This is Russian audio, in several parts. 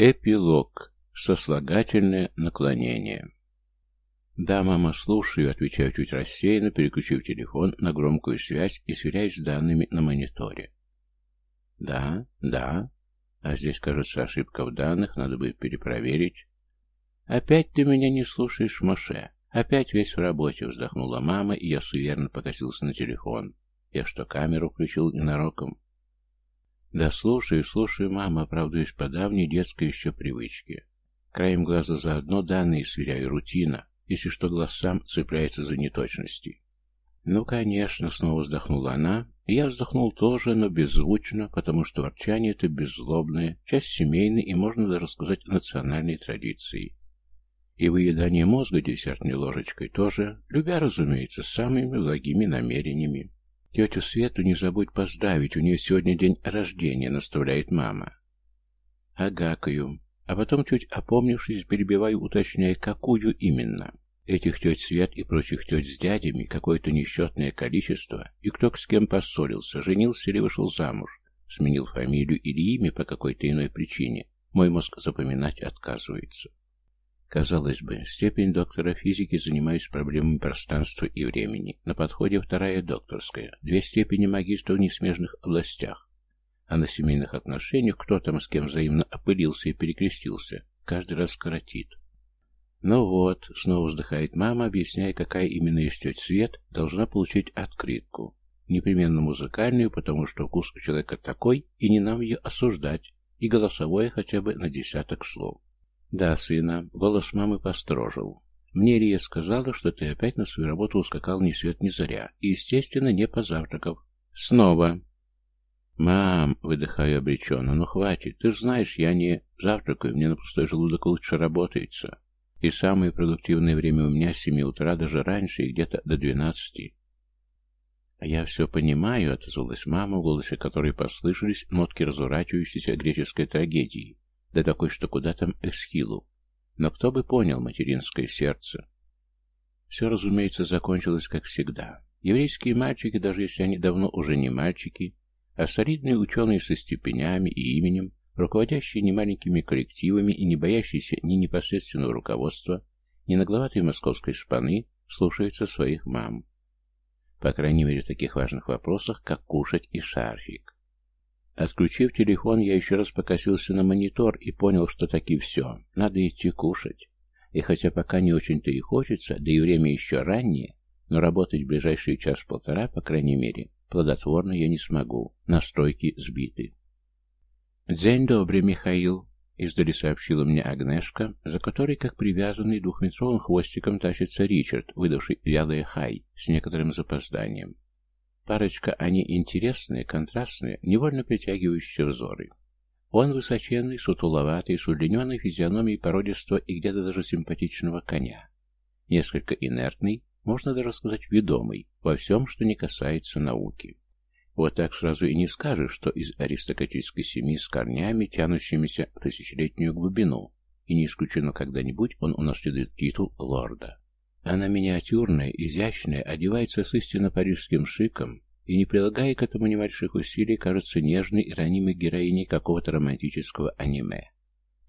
Эпилог. Сослагательное наклонение. «Да, мама, слушаю», — отвечаю чуть рассеянно, переключив телефон на громкую связь и сверяюсь с данными на мониторе. «Да, да. А здесь, кажется, ошибка в данных, надо будет перепроверить». «Опять ты меня не слушаешь, Моше. Опять весь в работе», — вздохнула мама, и я суверенно покосился на телефон. Я что, камеру включил ненароком? Да слушаю, слушаю, мама, оправдываюсь по давней детской еще привычке. Краем глаза заодно данные сверяю, рутина, если что глаз сам цепляется за неточности. Ну, конечно, снова вздохнула она, я вздохнул тоже, но беззвучно, потому что ворчание это беззлобное, часть семейной и, можно даже сказать, национальной традиции. И выедание мозга десертной ложечкой тоже, любя, разумеется, самыми благими намерениями. «Тетю Свету не забудь поздравить, у нее сегодня день рождения», — наставляет мама. Агакаю, а потом, чуть опомнившись, перебиваю, уточняя, какую именно. Этих теть Свет и прочих теть с дядями какое-то несчетное количество, и кто с кем поссорился, женился или вышел замуж, сменил фамилию или имя по какой-то иной причине, мой мозг запоминать отказывается. Казалось бы, степень доктора физики занимаюсь проблемами пространства и времени. На подходе вторая докторская. Две степени магистра в несмежных областях. А на семейных отношениях кто там с кем взаимно опылился и перекрестился, каждый раз коротит. Ну вот, снова вздыхает мама, объясняя, какая именно из теть Свет должна получить открытку. Непременно музыкальную, потому что вкус у человека такой, и не нам ее осуждать, и голосовое хотя бы на десяток слов. «Да, сына», — голос мамы построжил. «Мне Рия сказала, что ты опять на свою работу ускакал ни свет ни заря, и, естественно, не позавтракав. Снова!» «Мам!» — выдыхаю обреченно. «Ну хватит, ты же знаешь, я не завтракаю, мне на пустой желудок лучше работается. И самое продуктивное время у меня с семи утра, даже раньше, и где-то до двенадцати». «А я все понимаю», — отозвалась мама, в голосе которой послышались нотки разворачивающейся греческой трагедии. Да такой, что куда там Эсхилу. Но кто бы понял материнское сердце? Все, разумеется, закончилось как всегда. Еврейские мальчики, даже если они давно уже не мальчики, а солидные ученые со степенями и именем, руководящие немаленькими коллективами и не боящиеся ни непосредственного руководства, ни нагловатой московской шпаны, слушаются своих мам. По крайней мере, в таких важных вопросах, как кушать и шарфик. Отключив телефон, я еще раз покосился на монитор и понял, что таки все, надо идти кушать. И хотя пока не очень-то и хочется, да и время еще раннее, но работать в ближайший час-полтора, по крайней мере, плодотворно я не смогу. Настройки сбиты. «День добрый, Михаил», — издали сообщила мне Агнешка, за которой, как привязанный двухметровым хвостиком, тащится Ричард, выдавший вялое хай, с некоторым запозданием. Парочка они интересные, контрастные, невольно притягивающие взоры. Он высоченный, сутуловатый, с удлиненной физиономией породистого и где-то даже симпатичного коня. Несколько инертный, можно даже сказать ведомый, во всем, что не касается науки. Вот так сразу и не скажешь, что из аристократической семьи с корнями, тянущимися в тысячелетнюю глубину, и не исключено когда-нибудь он унаследует титул лорда. Она миниатюрная, изящная, одевается с истинно парижским шиком и, не прилагая к этому ни больших усилий, кажется нежной и ранимой героиней какого-то романтического аниме.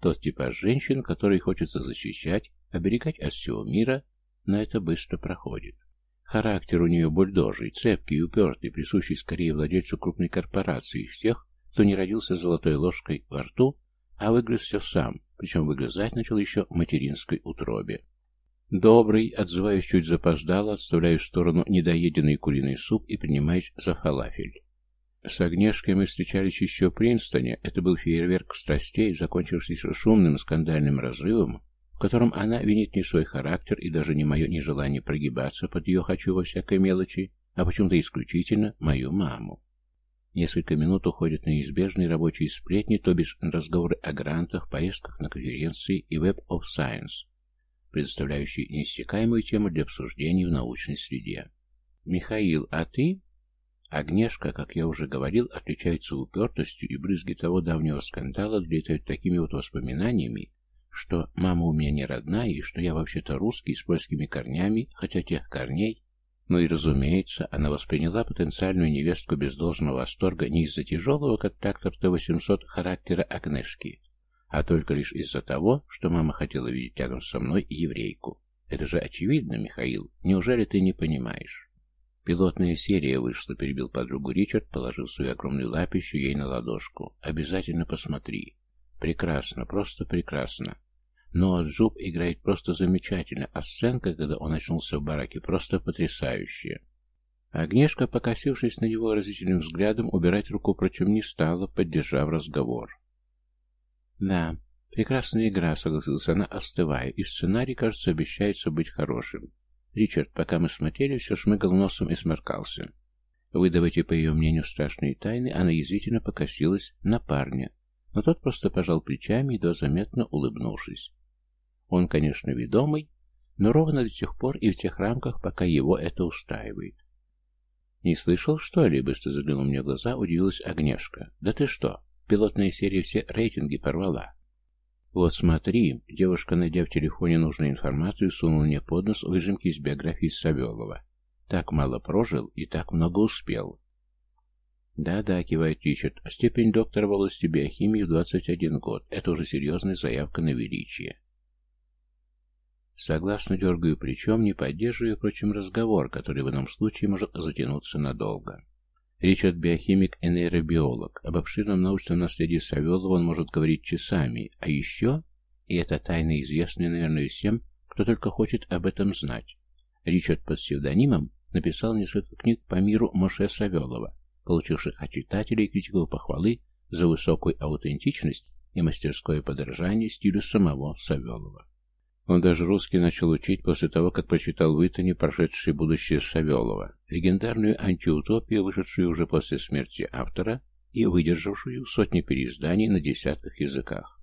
Тот типаж женщин, который хочется защищать, оберегать от всего мира, но это быстро проходит. Характер у нее бульдожий, цепкий и упертый, присущий скорее владельцу крупной корпорации из тех, кто не родился золотой ложкой во рту, а выгрыз все сам, причем выгрызать начал еще в материнской утробе. «Добрый», отзываюсь чуть запоздало, отставляю в сторону недоеденный куриный суп и принимаюсь за фалафель. С Агнешкой мы встречались еще в Принстоне. Это был фейерверк страстей, закончившийся шумным скандальным разрывом, в котором она винит не свой характер и даже не мое нежелание прогибаться под ее «хочу» во всякой мелочи, а почему-то исключительно мою маму. Несколько минут уходят на неизбежные рабочие сплетни, то бишь разговоры о грантах, поездках на конференции и Web of Science предоставляющий неиссякаемую тему для обсуждений в научной среде. «Михаил, а ты?» Агнешка, как я уже говорил, отличается упертостью, и брызги того давнего скандала долетают такими вот воспоминаниями, что мама у меня не родная, и что я вообще-то русский с польскими корнями, хотя тех корней. Ну и, разумеется, она восприняла потенциальную невестку без должного восторга не из-за тяжелого, как трактор Т-800, характера Агнешки, а только лишь из-за того, что мама хотела видеть рядом со мной еврейку. Это же очевидно, Михаил. Неужели ты не понимаешь? Пилотная серия вышла, перебил подругу Ричард, положив свою огромную лапищу ей на ладошку. Обязательно посмотри. Прекрасно, просто прекрасно. Но Джуб играет просто замечательно, а сценка, когда он очнулся в бараке, просто потрясающая. Агнешка, покосившись на него выразительным взглядом, убирать руку против не стала, поддержав разговор. «Да, прекрасная игра», — согласилась она, остывая, и сценарий, кажется, обещается быть хорошим. Ричард, пока мы смотрели, все шмыгал носом и сморкался. Выдавайте, по ее мнению, страшные тайны, она язвительно покосилась на парня, но тот просто пожал плечами, едва заметно улыбнувшись. Он, конечно, ведомый, но ровно до тех пор и в тех рамках, пока его это устраивает. «Не слышал, что ли?» — быстро заглянул мне в глаза, удивилась Огнешка. «Да ты что? Пилотная серия все рейтинги порвала». «Вот смотри», — девушка, найдя в телефоне нужную информацию, сунула мне под нос выжимки из биографии Савелова. «Так мало прожил и так много успел». «Да-да», — кивает Ричард, — «степень доктора в области биохимии в 21 год. Это уже серьезная заявка на величие». Согласно дергаю плечом, не поддерживаю, впрочем, разговор, который в ином случае может затянуться надолго. Ричард – биохимик и нейробиолог. Об обширном научном наследии Савелова он может говорить часами. А еще, и это тайна известная, наверное, всем, кто только хочет об этом знать, Ричард под псевдонимом написал несколько книг по миру Моше Савелова, получивших от читателей критиков похвалы за высокую аутентичность и мастерское подражание стилю самого Савелова. Он даже русский начал учить после того, как прочитал в Итане «Прошедшее будущее Савелова», легендарную антиутопию, вышедшую уже после смерти автора и выдержавшую сотни переизданий на десятках языках.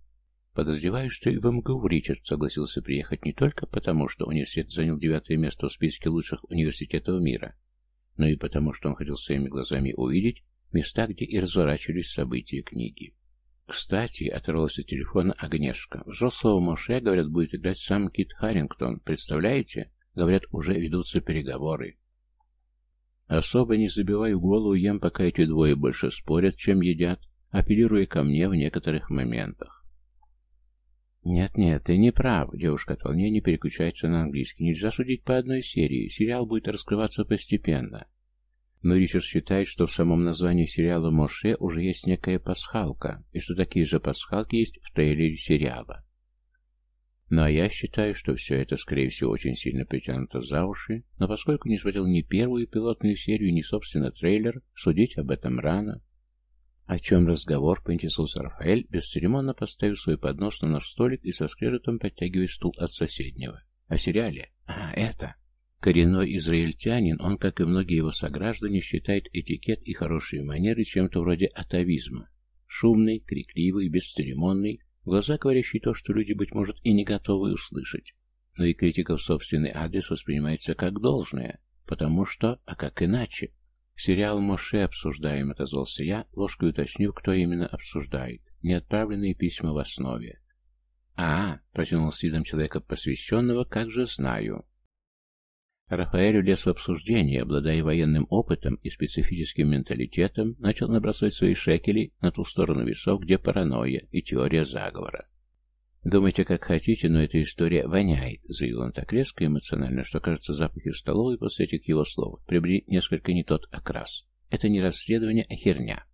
Подозреваю, что и в МГУ Ричард согласился приехать не только потому, что университет занял девятое место в списке лучших университетов мира, но и потому, что он хотел своими глазами увидеть места, где и разворачивались события книги. Кстати, оторвалась от телефона Агнешка. Взрослого Моше, говорят, будет играть сам Кит Харрингтон. Представляете? Говорят, уже ведутся переговоры. Особо не забиваю голову, ем, пока эти двое больше спорят, чем едят, апеллируя ко мне в некоторых моментах. «Нет-нет, ты не прав», — девушка от волнения переключается на английский. «Нельзя судить по одной серии. Сериал будет раскрываться постепенно. Но Ричард считает, что в самом названии сериала «Моше» уже есть некая пасхалка, и что такие же пасхалки есть в трейлере сериала. Ну а я считаю, что все это, скорее всего, очень сильно притянуто за уши, но поскольку не смотрел ни первую пилотную серию, ни, собственно, трейлер, судить об этом рано. О чем разговор, поинтересовался Рафаэль, бесцеремонно поставив свой поднос на наш столик и со скрежетом подтягивая стул от соседнего. О сериале? А, это... Коренной израильтянин, он, как и многие его сограждане, считает этикет и хорошие манеры чем-то вроде атовизма. Шумный, крикливый, бесцеремонный, в глаза говорящий то, что люди, быть может, и не готовы услышать. Но и критика в собственный адрес воспринимается как должное, потому что, а как иначе? Сериал «Моше» обсуждаем, отозвался я, ложкой уточнив, кто именно обсуждает. Неотправленные письма в основе. «А, — протянул с видом человека посвященного, — как же знаю. Рафаэль влез в обсуждение, обладая военным опытом и специфическим менталитетом, начал набросать свои шекели на ту сторону весов, где паранойя и теория заговора. «Думайте, как хотите, но эта история воняет», — заявил он так резко и эмоционально, что, кажется, запахи в столовой после этих его слов приобрели несколько не тот окрас. «Это не расследование, а херня».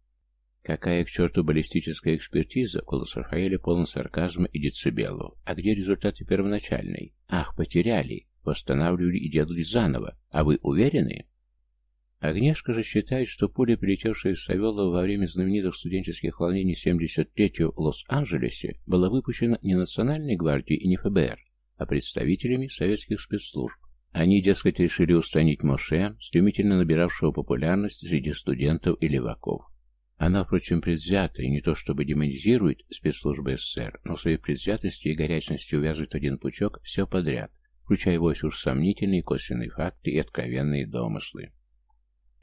«Какая к черту баллистическая экспертиза?» — голос Рафаэля полон сарказма и децибелов. «А где результаты первоначальной?» «Ах, потеряли!» Восстанавливали и делали заново. А вы уверены? Агнешка же считает, что пуля, прилетевшая из Савелова во время знаменитых студенческих волнений 73-го в Лос-Анджелесе, была выпущена не Национальной гвардией и не ФБР, а представителями советских спецслужб. Они, дескать, решили устранить Моше, стремительно набиравшего популярность среди студентов и леваков. Она, впрочем, предвзята и не то чтобы демонизирует спецслужбы СССР, но своей предвзятости и горячности увязывает один пучок все подряд, включая вовсе уж сомнительные косвенные факты и откровенные домыслы.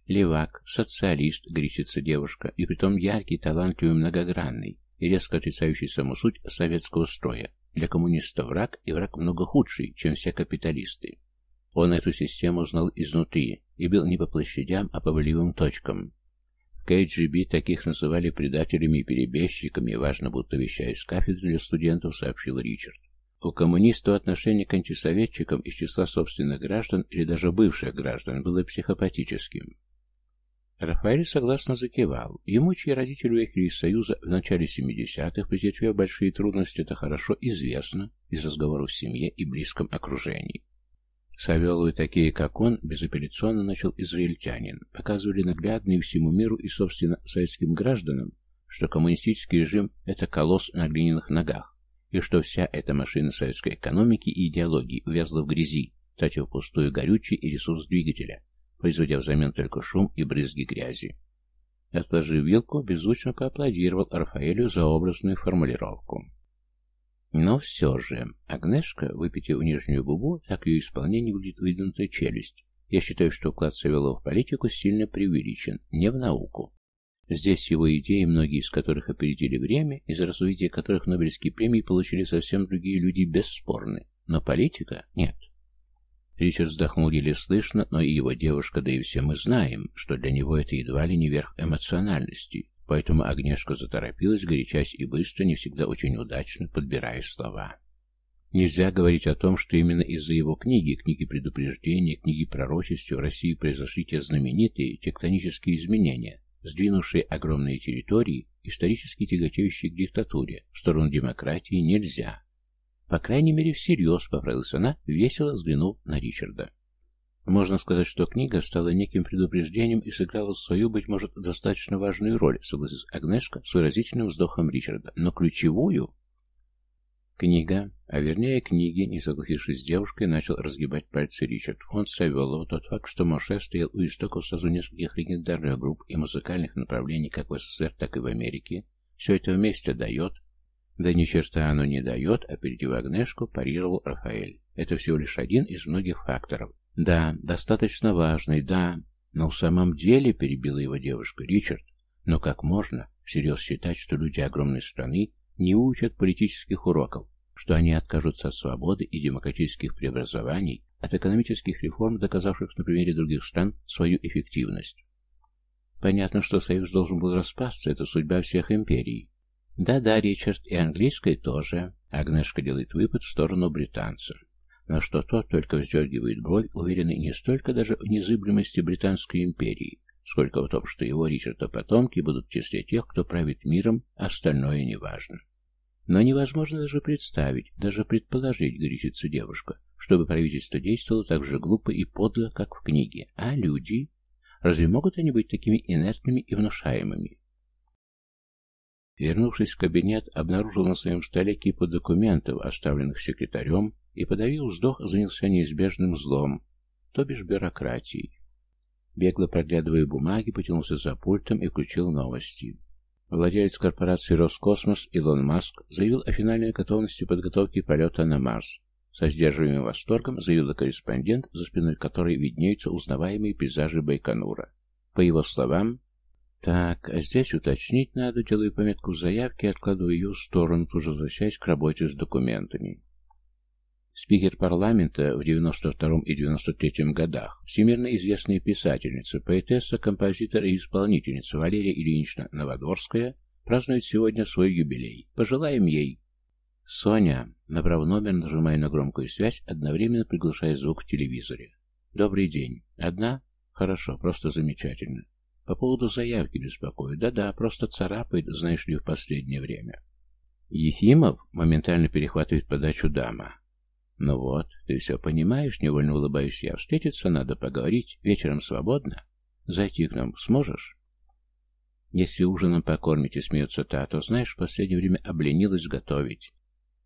Левак, социалист, гречится девушка, и притом яркий, талантливый, многогранный, и резко отрицающий саму суть советского строя. Для коммуниста враг, и враг много худший, чем все капиталисты. Он эту систему знал изнутри и был не по площадям, а по болевым точкам. В КГБ таких называли предателями и перебежчиками, важно, будто вещая с кафедры для студентов, сообщил Ричард. У коммунистов отношение к антисоветчикам из числа собственных граждан или даже бывших граждан было психопатическим. Рафаэль согласно закивал. Ему, чьи родители уехали из Союза в начале 70-х, претерпев большие трудности, это хорошо известно из разговоров в семье и близком окружении. Савеловы, такие как он, безапелляционно начал израильтянин, показывали наглядно всему миру и, собственно, советским гражданам, что коммунистический режим – это колосс на глиняных ногах, и что вся эта машина советской экономики и идеологии увязла в грязи, тратив пустую горючий и ресурс двигателя, производя взамен только шум и брызги грязи. Отложив вилку, беззвучно поаплодировал Рафаэлю за образную формулировку. Но все же, Агнешка, выпитив нижнюю губу, так ее исполнение выглядит выдвинутая челюсть. Я считаю, что вклад Савелова в политику сильно преувеличен, не в науку. Здесь его идеи, многие из которых опередили время, из развития которых Нобелевские премии получили совсем другие люди, бесспорны. Но политика — нет. Ричард вздохнул еле слышно, но и его девушка, да и все мы знаем, что для него это едва ли не верх эмоциональности, поэтому Агнешка заторопилась, горячась и быстро, не всегда очень удачно, подбирая слова. Нельзя говорить о том, что именно из-за его книги, книги предупреждения, книги пророчеств в России произошли те знаменитые тектонические изменения, сдвинувшие огромные территории, исторически тяготеющие к диктатуре, в сторону демократии нельзя. По крайней мере, всерьез, поправилась она, весело взглянув на Ричарда. Можно сказать, что книга стала неким предупреждением и сыграла свою, быть может, достаточно важную роль, согласилась Агнешка с выразительным вздохом Ричарда. Но ключевую... Книга, а вернее книги, не согласившись с девушкой, начал разгибать пальцы Ричард. Фонд Савелова, тот факт, что Моше стоял у истоков сразу нескольких легендарных групп и музыкальных направлений как в СССР, так и в Америке, все это вместе дает да ни черта оно не дает, а опередив Агнешку, парировал Рафаэль. Это всего лишь один из многих факторов. Да, достаточно важный, да, но в самом деле, перебила его девушка, Ричард, но как можно всерьез считать, что люди огромной страны не учат политических уроков, что они откажутся от свободы и демократических преобразований, от экономических реформ, доказавших на примере других стран свою эффективность. Понятно, что Союз должен был распасться, это судьба всех империй. Да-да, Ричард, и английской тоже. Агнешка делает выпад в сторону британца. На что тот только вздергивает бровь, уверенный не столько даже в незыблемости Британской империи, сколько в том, что его Ричарда потомки будут в числе тех, кто правит миром, остальное неважно. Но невозможно даже представить, даже предположить, горячится девушка, чтобы правительство действовало так же глупо и подло, как в книге. А люди? Разве могут они быть такими инертными и внушаемыми? Вернувшись в кабинет, обнаружил на своем столе кипу документов, оставленных секретарем, и, подавил вздох, занялся неизбежным злом, то бишь бюрократией. Бегло проглядывая бумаги, потянулся за пультом и включил новости. Владелец корпорации «Роскосмос» Илон Маск заявил о финальной готовности подготовки полета на Марс. Со сдерживаемым восторгом заявил корреспондент, за спиной которой виднеются узнаваемые пейзажи Байконура. По его словам, так, а здесь уточнить надо, делаю пометку в заявке и откладываю ее в сторону, тут же возвращаясь к работе с документами. Спикер парламента в 92 и 93 годах, всемирно известная писательница, поэтесса, композитор и исполнительница Валерия Ильинична Новодворская празднует сегодня свой юбилей. Пожелаем ей. Соня, набрав номер, нажимая на громкую связь, одновременно приглушая звук в телевизоре. Добрый день. Одна? Хорошо, просто замечательно. По поводу заявки беспокою. Да-да, просто царапает, знаешь ли, в последнее время. Ефимов моментально перехватывает подачу дама. Ну вот, ты все понимаешь, невольно улыбаюсь я. Встретиться надо, поговорить. Вечером свободно? Зайти к нам сможешь? Если ужином покормите, смеется та, то, знаешь, в последнее время обленилась готовить.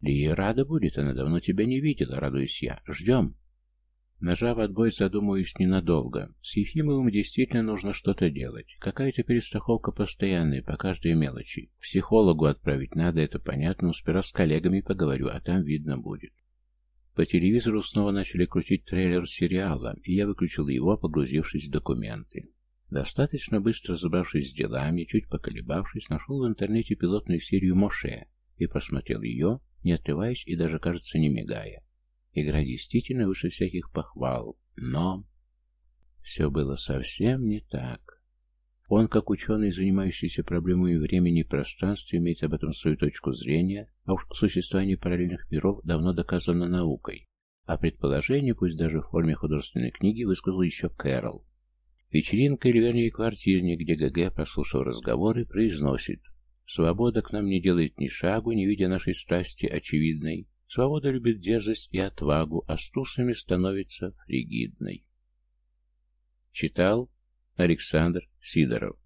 Лия рада будет, она давно тебя не видела, радуюсь я. Ждем. Нажав отбой, задумываюсь ненадолго. С Ефимовым действительно нужно что-то делать. Какая-то перестраховка постоянная, по каждой мелочи. Психологу отправить надо, это понятно, но сперва с коллегами поговорю, а там видно будет. По телевизору снова начали крутить трейлер сериала, и я выключил его, погрузившись в документы. Достаточно быстро разобравшись с делами, чуть поколебавшись, нашел в интернете пилотную серию «Моше» и просмотрел ее, не отрываясь и даже, кажется, не мигая. Игра действительно выше всяких похвал, но... Все было совсем не так. Он, как ученый, занимающийся проблемами времени и пространства, имеет об этом свою точку зрения, а уж существование параллельных миров давно доказано наукой. А предположение, пусть даже в форме художественной книги, высказал еще Кэрол. Вечеринка, или вернее квартирник, где ГГ, прослушав разговоры, произносит «Свобода к нам не делает ни шагу, не видя нашей страсти очевидной. Свобода любит дерзость и отвагу, а с становится фригидной». Читал Александр Сидоров